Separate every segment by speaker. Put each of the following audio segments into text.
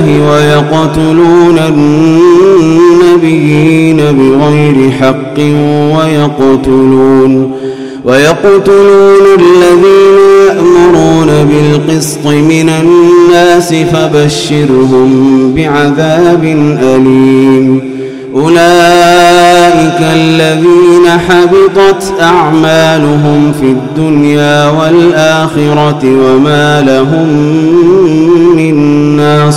Speaker 1: الله ويقتلون النبيين بغير حق ويقتلون ويقتلون الذين يأمرون بالقسط من الناس فبشرهم بعذاب أليم. أولئك الذين حبطت أعمالهم في الدنيا والآخرة وما لهم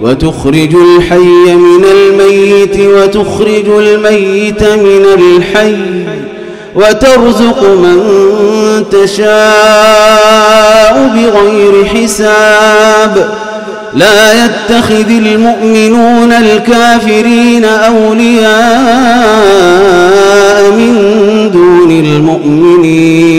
Speaker 1: وتخرج الحي من الميت وتخرج الميت من الحي وترزق من تشاء بغير حساب. لا يتخذ المؤمنون الكافرين أولياء من دون المؤمنين.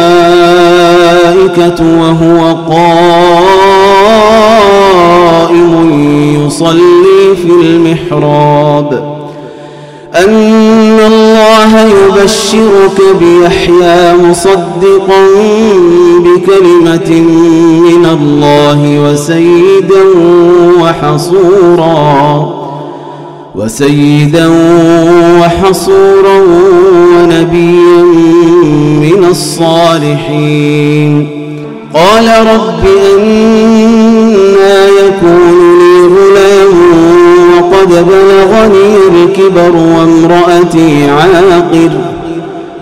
Speaker 1: من الله وسيدا وحصورا وسيدا وحصورا ونبيا من الصالحين. قال رب أنا يكون لي غلام وقد بلغني الكبر وامرأتي عاقر.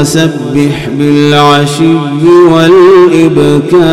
Speaker 1: وسبح بالعشي والإبكار.